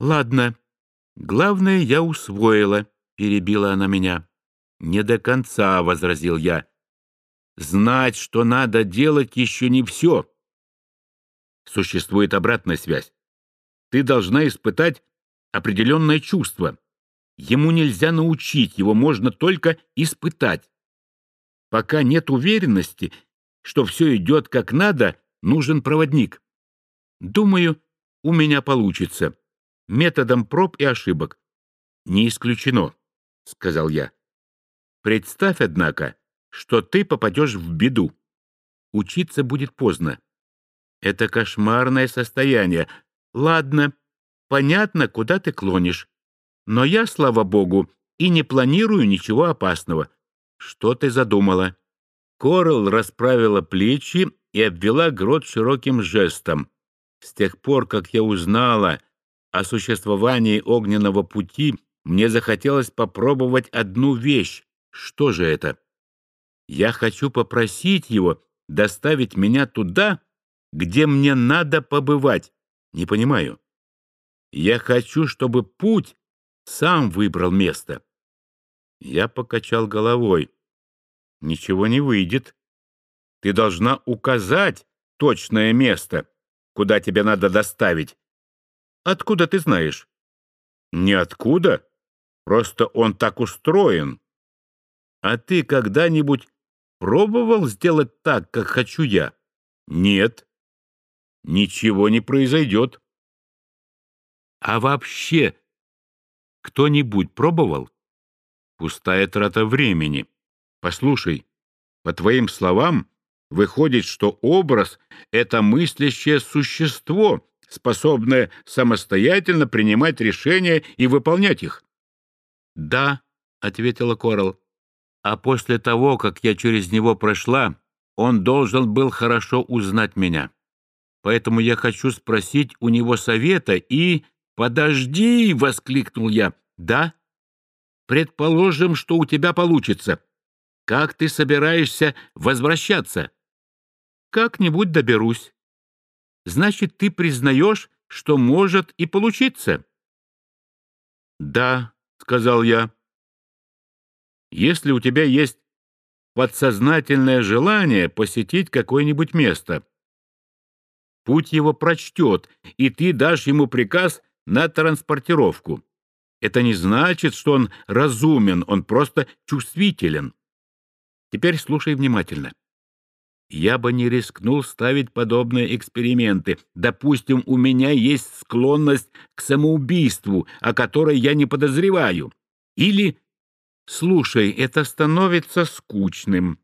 Ладно, главное я усвоила, перебила она меня. Не до конца, возразил я. Знать, что надо делать, еще не все. Существует обратная связь. Ты должна испытать определенное чувство. Ему нельзя научить, его можно только испытать. Пока нет уверенности, что все идет как надо, нужен проводник. Думаю, у меня получится. Методом проб и ошибок. Не исключено, — сказал я. Представь, однако, что ты попадешь в беду. Учиться будет поздно. Это кошмарное состояние. Ладно, понятно, куда ты клонишь. Но я, слава богу, и не планирую ничего опасного. Что ты задумала? Корал расправила плечи и обвела грот широким жестом. С тех пор, как я узнала о существовании огненного пути, мне захотелось попробовать одну вещь. Что же это? Я хочу попросить его доставить меня туда, где мне надо побывать. Не понимаю. Я хочу, чтобы путь сам выбрал место. Я покачал головой. Ничего не выйдет. Ты должна указать точное место, куда тебе надо доставить. Откуда ты знаешь? Ниоткуда. Просто он так устроен. А ты когда-нибудь пробовал сделать так, как хочу я? Нет. Ничего не произойдет. А вообще кто-нибудь пробовал? Пустая трата времени. Послушай, по твоим словам, выходит, что образ — это мыслящее существо, способное самостоятельно принимать решения и выполнять их. «Да», — ответила Корал. «А после того, как я через него прошла, он должен был хорошо узнать меня. Поэтому я хочу спросить у него совета и...» «Подожди!» — воскликнул я. «Да? Предположим, что у тебя получится. Как ты собираешься возвращаться?» «Как-нибудь доберусь». «Значит, ты признаешь, что может и получиться?» «Да», — сказал я. «Если у тебя есть подсознательное желание посетить какое-нибудь место, путь его прочтет, и ты дашь ему приказ на транспортировку. Это не значит, что он разумен, он просто чувствителен. Теперь слушай внимательно. Я бы не рискнул ставить подобные эксперименты. Допустим, у меня есть склонность к самоубийству, о которой я не подозреваю. Или, слушай, это становится скучным.